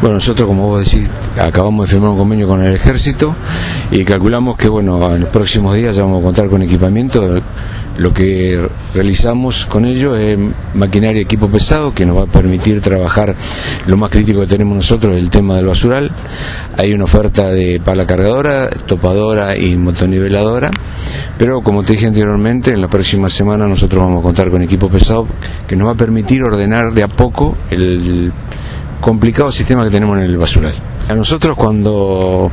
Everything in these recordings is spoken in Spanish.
Bueno, nosotros, como vos decís, acabamos de firmar un convenio con el ejército y calculamos que, bueno, en los próximos días ya vamos a contar con equipamiento. Lo que realizamos con ello es maquinaria y equipo pesado que nos va a permitir trabajar lo más crítico que tenemos nosotros, el tema del basural. Hay una oferta de pala cargadora, topadora y motoniveladora, pero como te dije anteriormente, en la próxima semana nosotros vamos a contar con equipo pesado que nos va a permitir ordenar de a poco el complicado sistema que tenemos en el basural. A nosotros cuando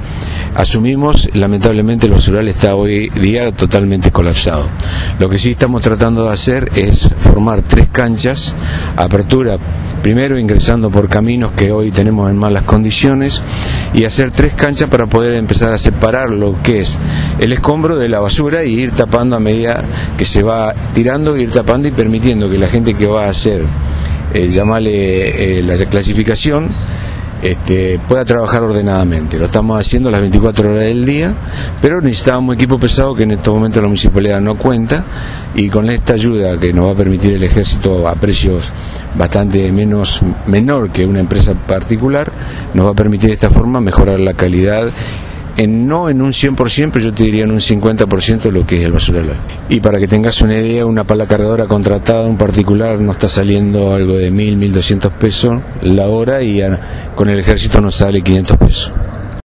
asumimos, lamentablemente el basural está hoy día totalmente colapsado. Lo que sí estamos tratando de hacer es formar tres canchas, apertura, primero ingresando por caminos que hoy tenemos en malas condiciones y hacer tres canchas para poder empezar a separar lo que es el escombro de la basura y ir tapando a medida que se va tirando, ir tapando y permitiendo que la gente que va a hacer eh, llamarle eh, la clasificación, este, pueda trabajar ordenadamente. Lo estamos haciendo las 24 horas del día, pero necesitamos un equipo pesado que en estos momentos la municipalidad no cuenta y con esta ayuda que nos va a permitir el ejército a precios bastante menos menor que una empresa particular, nos va a permitir de esta forma mejorar la calidad en, no en un 100%, pero yo te diría en un 50% lo que es el basurero. Y para que tengas una idea, una pala cargadora contratada, un particular, no está saliendo algo de 1.000, 1.200 pesos la hora y con el ejército nos sale 500 pesos.